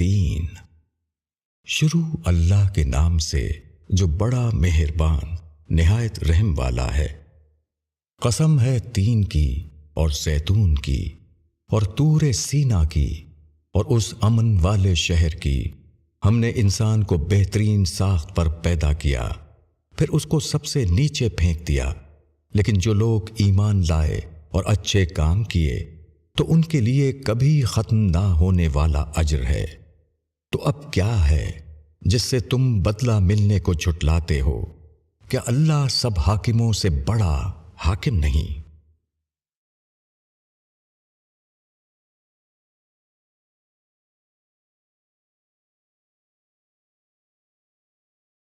والتین شروع اللہ کے نام سے جو بڑا مہربان، نہایت رحم والا ہے۔ قسم ہے تین کی اور زیتون کی اور تور سینا کی اور اس امن والے شہر کی۔ ہم نے انسان کو بہترین ساخت پر پیدا کیا، پھر اس کو سب سے نیچے پھینک دیا۔ لیکن جو لوگ ایمان لائے اور اچھے کام کیے، تو ان کے لیے کبھی ختم نہ ہونے والا اجر ہے۔ تو اب کیا ہے جس سے تم بدلہ ملنے کو جھٹلاتے ہو؟ کیا اللہ سب حاکموں سے بڑا حاکم نہیں؟